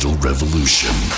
Digital Revolution.